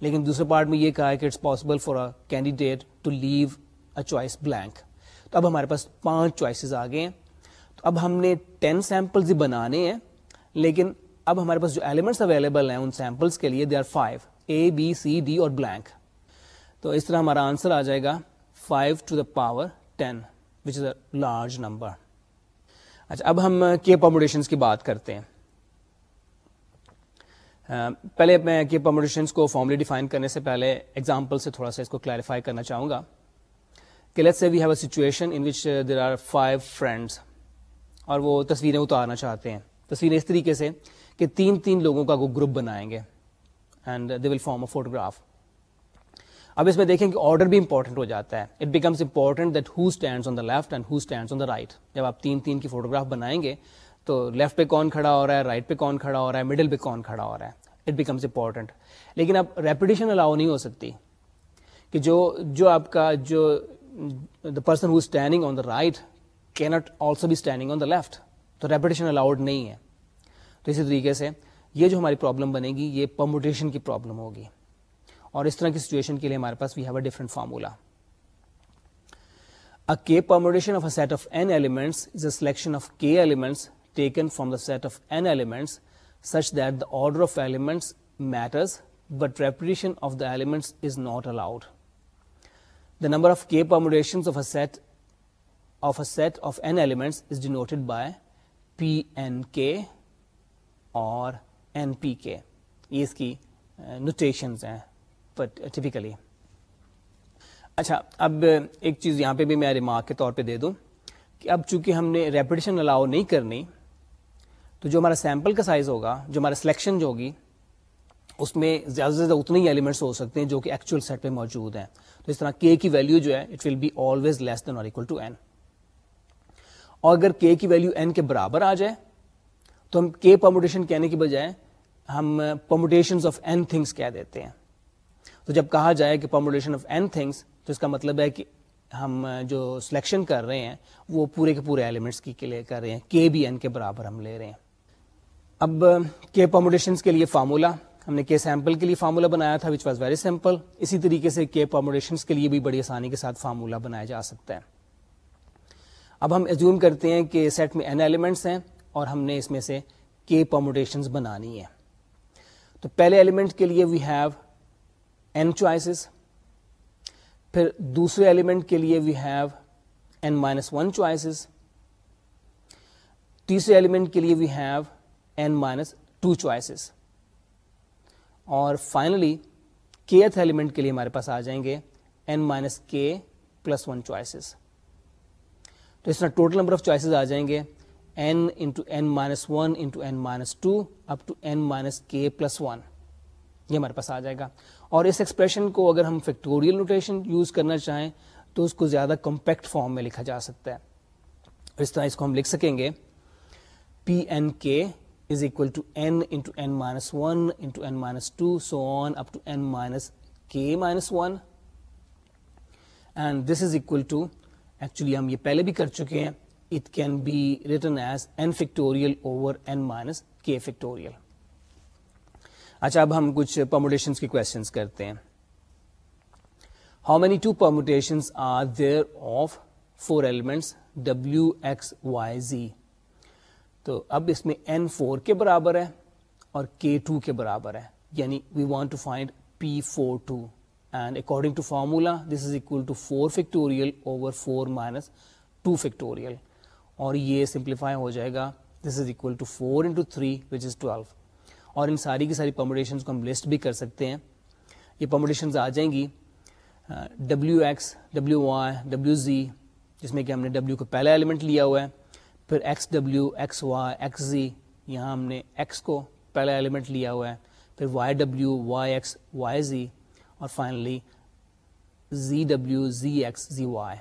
لیکن دوسرے پارٹ میں یہ کہا ہے کہ it's possible for a candidate to leave a choice blank تو اب ہمارے پاس پانچ چوائسیز آ گئے ہیں۔ اب ہم نے ٹین سیمپلز ہی بنانے ہیں، لیکن اب ہمارے پاس جو ایلیمنٹس اویلیبل ہیں، ان سیمپلس کے لیے they are five A B C D اور بلینک تو اس طرح ہمارا آنسر آ جائے گا five to the power ten which is a large number اچھا اب ہم کے پرموڈیشن کی بات کرتے ہیں۔ پہلے میں کے پرموڈیشن کو فارملی ڈیفائن کرنے سے پہلے ایگزامپل سے تھوڑا سا اس کو کلیریفائی کرنا چاہوں گا کہ let's say we have a situation in which there are five friends اور وہ تصویریں اتارنا چاہتے ہیں۔ تصویریں اس طریقے سے کہ تین تین لوگوں کا وہ گروپ بنائیں گے and they will form a photograph اب اس میں دیکھیں کہ آرڈر بھی امپورٹنٹ ہو جاتا ہے۔ It becomes important that who stand on the left and who stand on the right جب آپ تین تین کی فوٹوگراف بنائیں گے تو لیفٹ پہ کون کھڑا ہو رہا ہے رائٹ پہ کون کھڑا ہو رہا ہے مڈل پہ کون کھڑا ہو رہا ہے۔ اٹ بیکمس امپورٹنٹ لیکن اب ریپوٹیشن الاؤ نہیں ہو سکتی کہ جو جو آپ کا، جو the person who standing on the right کی not also be standing on the left تو ریپوٹیشن الاؤڈ نہیں ہے۔ تو اسی طریقے سے یہ جو ہماری پرابلم بنے گی یہ پرموٹیشن کی پرابلم ہوگی۔ اور اس طرح کی سچویشن کے لیے ہمارے پاس we have a different formula K permutation of a set of N elements is a selection of K elements taken from the set of N elements such that the order of elements matters, but repetition of the elements is not allowed. The number of k permutations of a set of n elements is denoted by pnk or npk. یہ اس کی notations ہیں typically اچھا اب ایک چیز یہاں پہ بھی میں ریمارک کے طور پہ دے دوں کہ اب چونکہ ہم نے ریپیٹیشن الاؤ نہیں کرنی تو جو ہمارا سیمپل کا سائز ہوگا جو ہمارا سلیکشن جو ہوگی اس میں زیادہ سے زیادہ اتنے ہی ایلیمنٹس ہو سکتے ہیں جو کہ ایکچوئل سیٹ پہ موجود ہیں تو اس طرح کے کی ویلو جو ہے it will be always less than or equal to N اور اگر کے کی ویلو این کے برابر آ جائے، تو ہم کے پرموٹیشن کہنے کی بجائے ہم پرموٹیشن آف این تھنگس کہہ دیتے ہیں۔ تو جب کہا جائے کہ پرموٹیشن آف این تھنگس تو اس کا مطلب ہے کہ ہم جو سلیکشن کر رہے ہیں، وہ پورے کے پورے ایلیمنٹس کی کر رہے ہیں۔ کے بی این کے برابر ہم لے رہے ہیں۔ اب کے پرموڈیشن کے لیے فارمولا ہم نے کے سیمپل کے لیے فارمولا بنایا تھا وچ واز ویری سمپل اسی طریقے سے کے پرموڈیشن کے لیے بھی بڑی آسانی کے ساتھ فارمولا بنایا جا سکتا ہے۔ اب ہم ایزیوم کرتے ہیں کہ سیٹ میں این ایلیمنٹس ہیں اور ہم نے اس میں سے کے پرموڈیشن بنانی ہے تو پہلے ایلیمنٹ کے لیے وی ہیو این چوائسیز پھر دوسرے ایلیمنٹ کے لیے we have N minus one choices تیسرے ایلیمنٹ کے لیے we have N minus two choices اور فائنلی کے ایلیمنٹ کے لیے ہمارے پاس آ جائیں گے N minus K plus one choices تو اس طرح ٹوٹل نمبر آف چوائسیز آ جائیں گے. N into N minus one into N minus two up to N minus K plus one یہ ہمارے پاس آ جائے گا. اور اس ایکسپریشن کو اگر ہم فیکٹوریل نوٹیشن یوز کرنا چاہیں تو اس کو زیادہ کمپیکٹ فارم میں لکھا جا سکتا ہے. اس طرح اس کو ہم لکھ سکیں گے. P N K is equal to n into n minus 1 into n minus 2 so on up to n minus k minus 1 and this is equal to actually ہم یہ پہلے بھی کر چکے ہیں. It can be written as n factorial over n minus k factorial. اچھا اب ہم کچھ پرموڈیشنس کی کوشچنس کرتے ہیں. How many two permutation are there of four elements W X Y Z تو اب اس میں این فور کے برابر ہے اور کے ٹو کے برابر ہے. یعنی we want to find P four two and according to formula this is equal to four factorial over four minus two factorial اور یہ سمپلیفائی ہو جائے گا. This is equal to four into three which is twelve اور ان ساری کی ساری permutation کو ہم لسٹ بھی کر سکتے ہیں. یہ پرموڈیشن آ جائیں گی. W X W Y W Z جس میں کہ ہم نے ڈبلو کو پہلا ایلیمنٹ لیا ہوا ہے. پھر X W X Y X Z یہاں ہم نے ایکس کو پہلا ایلیمنٹ لیا ہوا ہے. پھر Y W Y X Y Z اور finally Z W Z X Z Y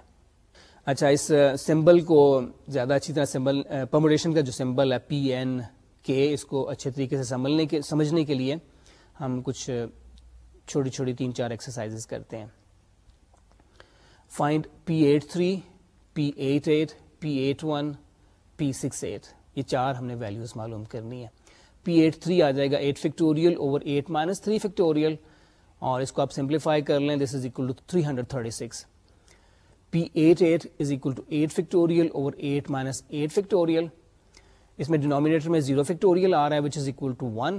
اچھا اس سمبل کو زیادہ اچھی طرح سمبل پرموڈیشن کا جو سمبل ہے پی این کے اس کو اچھے طریقے سے سمجھنے کے سمجھنے کے لیے ہم کچھ چھوٹی چھوٹی تین چار ایکسرسائز کرتے ہیں۔ Find P eight three P eight eight P eight one P six eight یہ چار ہم نے ویلوز معلوم کرنی ہے پی ایٹ تھری آ جائے گا eight factorial over eight minus three factorial اور اس کو آپ سمپلیفائی کر لیں this is equal to three hundred thirty six P eight eight is equal to eight factorial over eight minus eight factorial اس میں denominator میں زیرو فیکٹوریل آ رہا ہے which is equal to one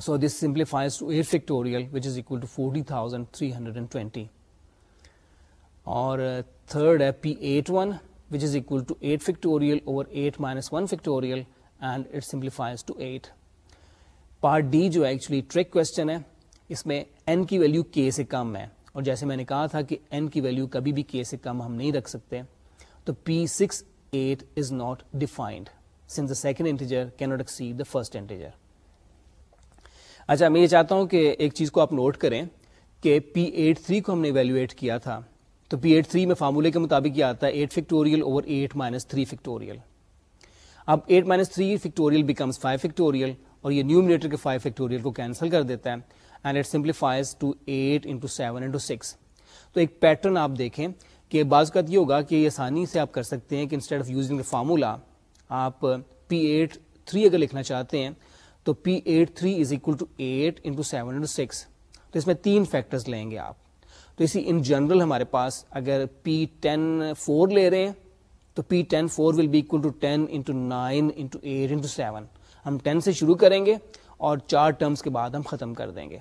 so this simplifies to eight factorial which is equal to forty thousand three hundred and twenty اور third ہے P eight one which is equal to eight factorial over eight minus one factorial and it simplifies to eight part D جو actually trick question ہے اس میں N کی value کے سے کم ہے۔ اور جیسے میں نے کہا تھا کہ این کی ویلو کبھی بھی کے سے کم ہم نہیں رکھ سکتے، تو P six eight is not defined since the second integer کی not exceed the first integer اچھا میں یہ چاہتا ہوں کہ ایک چیز کو آپ نوٹ کریں کہ پی ایٹ تھری کو ہم نے ویلویٹ کیا تھا۔ تو پی ایٹ تھری میں فارمولے کے مطابق یہ آتا ہے eight factorial over eight minus three factorial اب eight minus three factorial becomes five factorial اور یہ نیومنیٹر کے فائیو فیکٹوریل کو کینسل کر دیتا ہے۔ And it simplifies to eight into seven into six تو ایک پیٹرن آپ دیکھیں کہ بعض کا یہ ہوگا کہ یہ آسانی سے آپ کر سکتے ہیں کہ انسٹیڈ آف یوزنگ فارمولا آپ پی ایٹ تھری اگر لکھنا چاہتے ہیں، تو P eight three is equal to eight into seven into six تو اس میں تین فیکٹرز لیں گے آپ. تو اسی ان جنرل ہمارے پاس اگر پی ٹین فور لے رہے ہیں، تو P ten four will be equal to ten into nine into eight into seven ہم ٹین سے شروع کریں گے اور چار ٹرمس کے بعد ہم ختم کر دیں گے.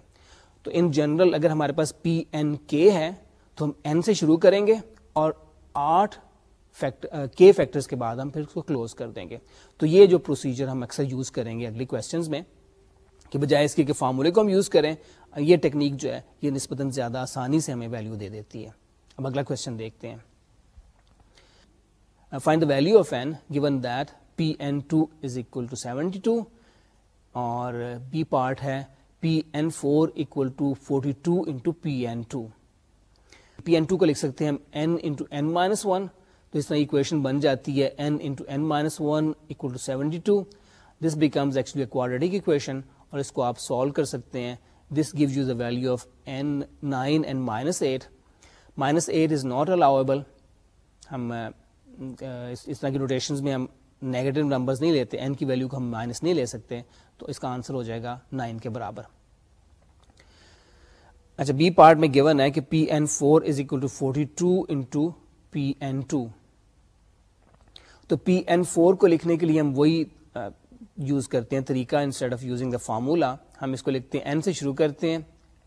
تو ان جنرل اگر ہمارے پاس پی این کے ہے، تو ہم این سے شروع کریں گے اور آٹھ کے فیکٹرز کے بعد ہم پھر اس کو کلوز کر دیں گے۔ تو یہ جو پروسیجر ہم اکثر یوز کریں گے اگلی کوشچنز میں، کہ بجائے اس کے کہ فارمولے کو ہم یوز کریں، یہ ٹیکنیک جو ہے، یہ نسبتاً زیادہ آسانی سے ہمیں ویلو دے دیتی ہے۔ اب اگلا کوشچن دیکھتے ہیں۔ Find the value of N given that P N two is equal to seventy two اور بی پارٹ ہے P N four equal to forty two into P N two P N two کو لکھ سکتے ہیں ہم N into N minus one تو اس طرح اکویشن بن جاتی ہے N into N minus one equal to seventy two this becomes actually quadratic equation اور اس کو آپ سالو کر سکتے ہیں. This give you the value of N nine and minus eight minus eight is not allowable ہم اس طرح کی روٹیشن میں ہم نیگیٹو نمبرز نہیں لیتے این کی ویلو کو ہم مائنس نہیں لے سکتے، تو اس کا آنسر ہو جائے گا نائن کے برابر. اچھا بی پارٹ میں گیون ہے کہ P N four is equal to forty two into P N two تو پی این فور کو لکھنے کے لیے ہم وہی یوز کرتے ہیں، طریقہ instead of using the formula ہم اس کو لکھتے ہیں این سے شروع کرتے ہیں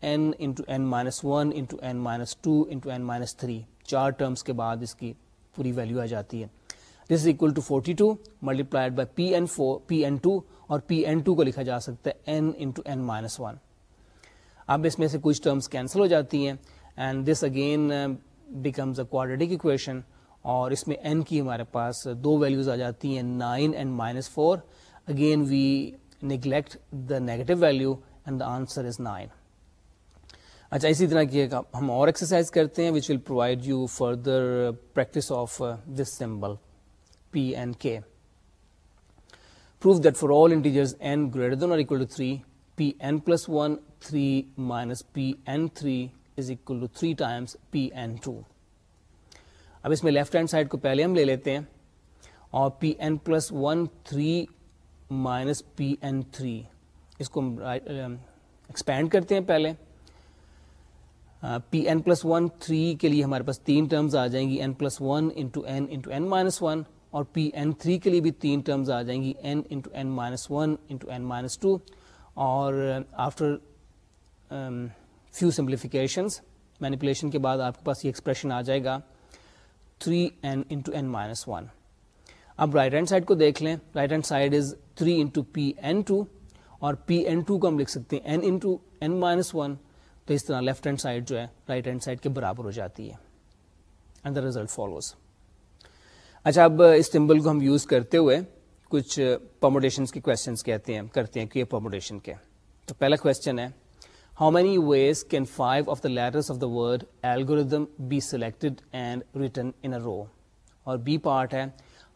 N into N minus one into N minus two into N minus three چار ٹرمس کے بعد اس کی پوری ویلو آ جاتی ہے۔ This is equal to forty two multiplied by P N four P N two اور پی این ٹو کو لکھا جا سکتا ہے N into N minus one اب اس میں سے کچھ ٹرمس کینسل ہو جاتی ہیں and this again becomes a quadratic equation اور اس میں این کی ہمارے پاس دو ویلوز آ جاتی ہیں nine and minus four again we neglect the negative value and the answer is nine اچھا اسی طرح کی ہم اور ایکسرسائز کرتے ہیں which will provide you further practice of this symbol P and K Prove that for all integers n greater than or equal to 3, Pn plus 1, 3 minus Pn3 is equal to 3 times Pn2. اب اس میں left hand side کو پہلے ہم لے لیتے ہیں اور P N plus one three minus P N three اس کو ایکسپینڈ um, کرتے ہیں پہلے. P N plus one three کے لیے ہمارے پاس تین ٹرمز آ جائیں گی. N plus one into N into N minus one اور پی این تھری کے لیے بھی تین ٹرمز آ جائیں گی، N into N minus one into N minus two اور آفٹر فیو سمپلیفیکیشنس مینیپولیشن کے بعد آپ کے پاس یہ ایکسپریشن آ جائے گا، three N into N minus one. اب رائٹ ہینڈ سائڈ کو دیکھ لیں۔ Right hand side is three into P N two اور پی این ٹو کو ہم لکھ سکتے ہیں N into N minus one. تو اس طرح لیفٹ ہینڈ سائڈ جو ہے، رائٹ ہینڈ سائڈ کے برابر ہو جاتی ہے۔ اینڈ دا ریزلٹ فالوز اچھا اب اس سمبل کو ہم یوز کرتے ہوئے کچھ پرموڈیشن کے کوشچنس کہتے ہیں، کرتے ہیں کہ پرموڈیشن کے تو پہلا کوشچن ہے how many ways can five of the letters of the word algorithm be selected and written in row اور بی پارٹ ہے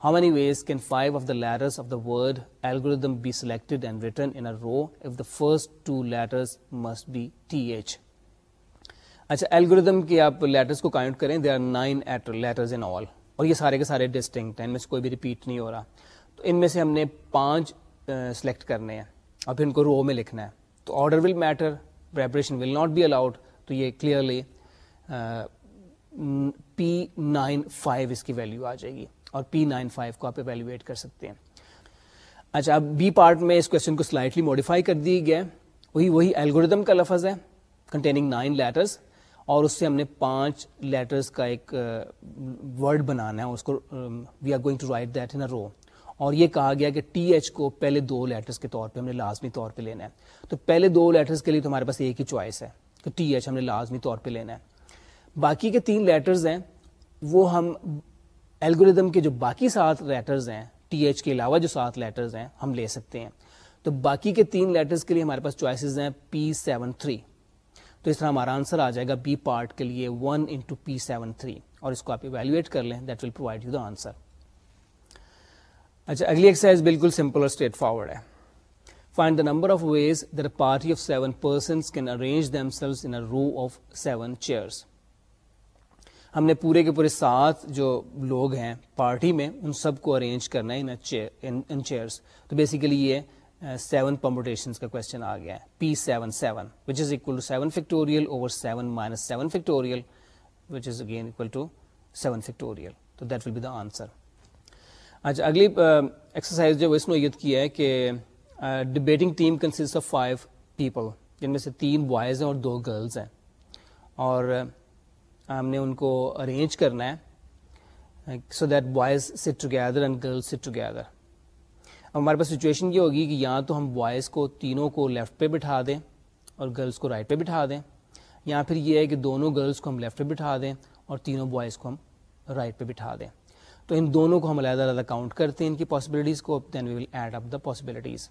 how many ways can five of the letters of the word algorithm be selected and written in row if the first two letters must be T H اچھا algorithm کے آپ letters کو count کریں they are nine letters in all اور یہ سارے کے سارے ڈسٹنکٹ ہیں، ان میں سے کوئی بھی ریپیٹ نہیں ہو رہا۔ تو ان میں سے ہم نے پانچ سلیکٹ کرنے ہیں۔ اور پھر ان کو رو میں لکھنا ہے۔ تو order will matter vibration will not be allowed تو یہ کلیئرلی پی نائن فائیو اس کی ویلو آ جائے گی۔ اور پی نائن فائیو کو آپ ایویلویٹ کر سکتے ہیں۔ اچھا اب بی پارٹ میں اس کوشچن کو سلائٹلی ماڈیفائی کر دی گیا وہی وہی الگوریدم کا لفظ ہے۔ کنٹیننگ نائن لیٹرس اور اس سے ہم نے پانچ لیٹرز کا ایک ورڈ بنانا ہے، اس کو we are going to write that in row اور یہ کہا گیا کہ ٹی ایچ کو پہلے دو لیٹرز کے طور پہ ہم نے لازمی طور پہ لینا ہے۔ تو پہلے دو لیٹرز کے لیے تو ہمارے پاس ایک ہی چوائس ہے کہ ٹی ایچ ہم نے لازمی طور پہ لینا ہے۔ باقی کے تین لیٹرز ہیں، وہ ہم الگوریدم کے جو باقی سات لیٹرز ہیں، ٹی ایچ کے علاوہ جو سات لیٹرز ہیں، ہم لے سکتے ہیں۔ تو باقی کے تین لیٹرز کے لیے ہمارے پاس چوائسیز ہیں پی سیون تھری تو اس طرح ہمارا آنسر آ جائے گا بی پارٹ کے لیے one into P seven three اور اس کو آپ ایویلویٹ کر لیں that will provide you the answer اچھا اگلی ایکسرسائز بالکل سمپل اور اسٹریٹ فارورڈ ہے find the number of ways the party of seven persons can arrange themselves in row of seven chairs ہم نے پورے کے پورے سات جو لوگ ہیں پارٹی میں، ان سب کو ارینج کرنا ہے ان چیئرس تو بیسیکلی یہ سیون پمپوٹیشن کا کوشچن آ گیا ہے P seven seven which is equal to seven factorial over seven minus seven factorial which is again equal to seven factorial تو that will be the answer اچھا اگلی exercise جو اس نوعیت کی ہے کہ debating team consist of five people جن میں سے تین بوائز ہیں اور دو گرلز ہیں اور ہم نے ان کو ارینج کرنا ہے so that boys sit together and girls sit together ہمارے پاس سچویشن یہ ہوگی کہ یا تو ہم بوائز کو تینوں کو لیفٹ پہ بٹھا دیں اور گرلس کو رائٹ پہ بٹھا دیں، یا پھر یہ ہے کہ دونوں گرلس کو ہم لیفٹ پہ بٹھا دیں اور تینوں بوائز کو ہم رائٹ پہ بٹھا دیں۔ تو ان دونوں کو ہم علیحدہ علیحدہ کاؤنٹ کرتے ہیں ان کی پاسبلٹیز کو then we will add up the possibilities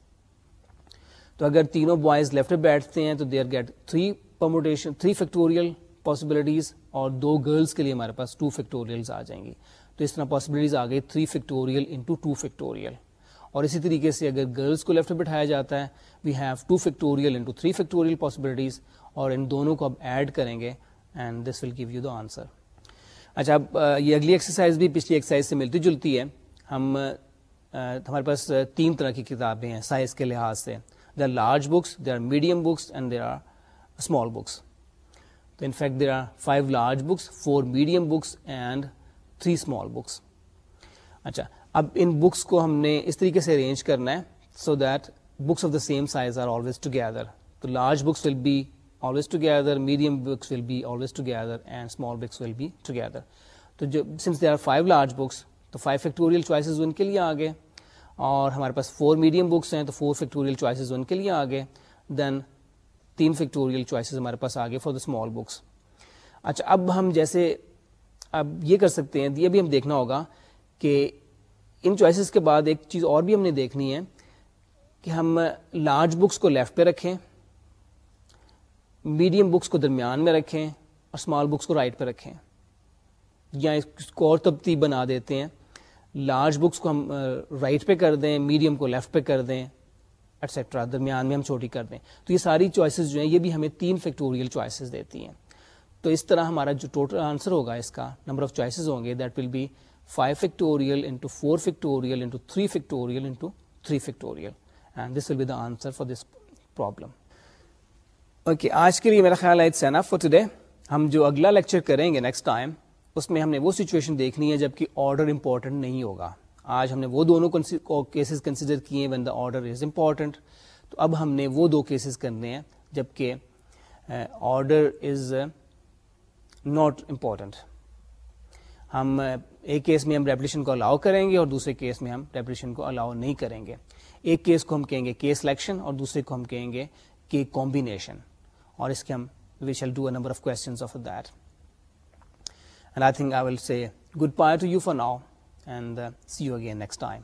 تو اگر تینوں بوائز لیفٹ پہ بیٹھتے ہیں تو they are get three permutation three factorial possibilities اور دو گرلس کے لیے ہمارے پاس ٹو فیکٹوریلز آ جائیں گی۔ تو اس طرح پاسبلٹیز آ گئی three factorial into two factorial اور اسی طریقے سے اگر گرلس کو لیفٹ بٹھایا جاتا ہے we have two factorial into three factorial possibilities اور ان دونوں کو اب ایڈ کریں گے and this will give you the answer اچھا اب یہ اگلی ایکسرسائز بھی پچھلی ایکسرسائز سے ملتی جلتی ہے۔ ہم ہمارے پاس تین طرح کی کتابیں ہیں سائز کے لحاظ سے۔ They are large books they are medium books and there are small books تو in fact there are five large books four medium books and three small books اچھا اب ان بکس کو ہم نے اس طریقے سے ارینج کرنا ہے so that books of the same size are always together تو large books will be always together medium books will be always together and small books will be together تو جو since they are five large books تو five factorial choices ان کے لیے آگے. اور ہمارے پاس فور میڈیم بکس ہیں، تو فور فیکٹوریل چوائسیز ان کے لیے آگے. دین تین فیکٹوریل چوائسیز ہمارے پاس آگے فار دا اسمال بکس اچھا اب ہم جیسے اب یہ کر سکتے ہیں، یہ بھی ہم دیکھنا ہوگا کہ ان چوائسیز کے بعد ایک چیز اور بھی ہم نے دیکھنی ہے کہ ہم لارج بکس کو لیفٹ پہ رکھیں میڈیم بکس کو درمیان میں رکھیں اور اسمال بکس کو رائٹ پہ رکھیں۔ یا اس کو اور تبتی بنا دیتے ہیں۔ لارج بکس کو ہم رائٹ پہ کر دیں میڈیم کو لیفٹ پہ کر دیں ایٹسٹرا درمیان میں ہم چھوٹی کر دیں۔ تو یہ ساری چوائسیز جو ہیں، یہ بھی ہمیں تین فیکٹوریل چوائسیز دیتی ہیں۔ تو اس طرح ہمارا جو ٹوٹل آنسر ہوگا اس کا نمبر آف چوائسیز ہوں گے that will be 5 factorial into 4 factorial into 3 factorial into 3 factorial. And this will be the answer for this problem. Okay آج کے لیے میرا خیال ہے it's enough for today. ہم جو اگلا لیکچر کریں گے نیکسٹ ٹائم اس میں ہم نے وہ سچویشن دیکھنی ہے جبکہ آرڈر امپورٹنٹ نہیں ہوگا. آج ہم نے وہ دونوں کیسز کنسیڈر کیے when the order is important تو اب ہم نے وہ دو کیسز کرنے ہیں جبکہ آرڈر از ناٹ امپورٹنٹ ہم uh, ایک کیس میں ہم ریپلیشن کو الاؤ کریں گے اور دوسرے کیس میں ہم ریپلیشن کو الاؤ نہیں کریں گے۔ ایک کیس کو ہم کہیں گے کیس سلیکشن اور دوسرے کو ہم کہیں گے کہ کمبینیشن اور اس کے ہم we shall do a number of questions of that and I think I will say goodbye to you for now and see you again next time